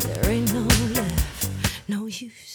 There ain't no no use.